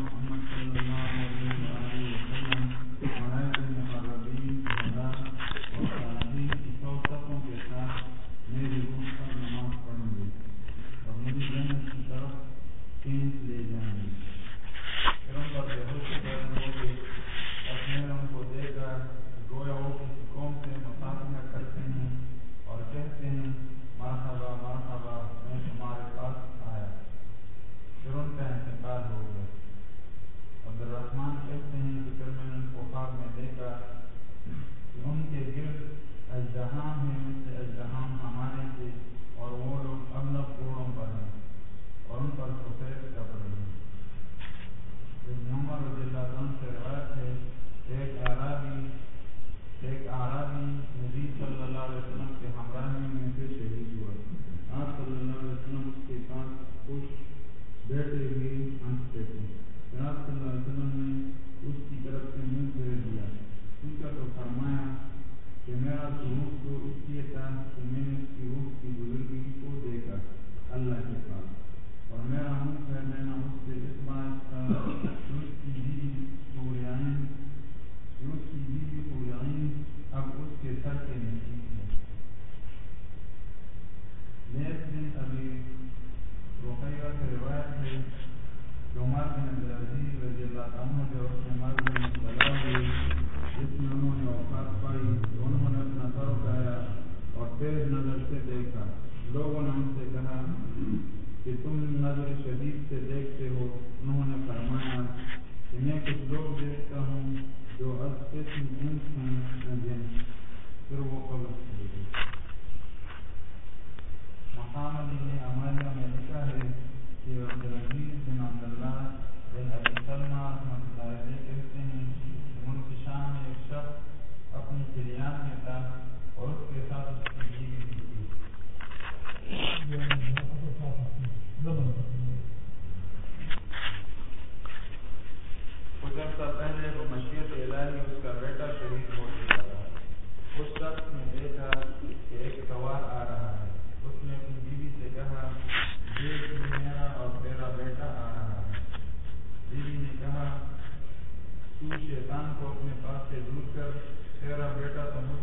محمد صلی اللہ علیہ وسلم تیرا بیٹا تو مدت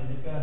میں نے کہا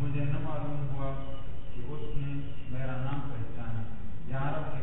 مجھے نہ معلوم ہوا کہ اس نے میرا نام پہچانا۔ یا عرب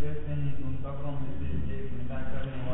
کہتے ہیں کہ ان قبروں میں سے ایک ملا کرنے والا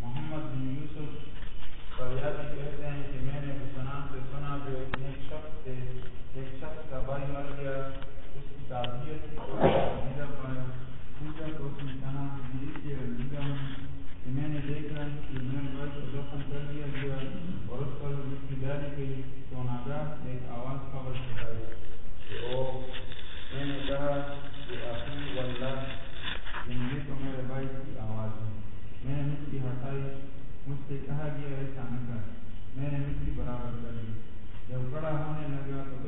محمد بن یوسف فریادی کہتے ہیں کہ میں نے مٹی برابر کر دی جب کڑا ہونے لگا تو